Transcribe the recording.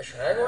I said.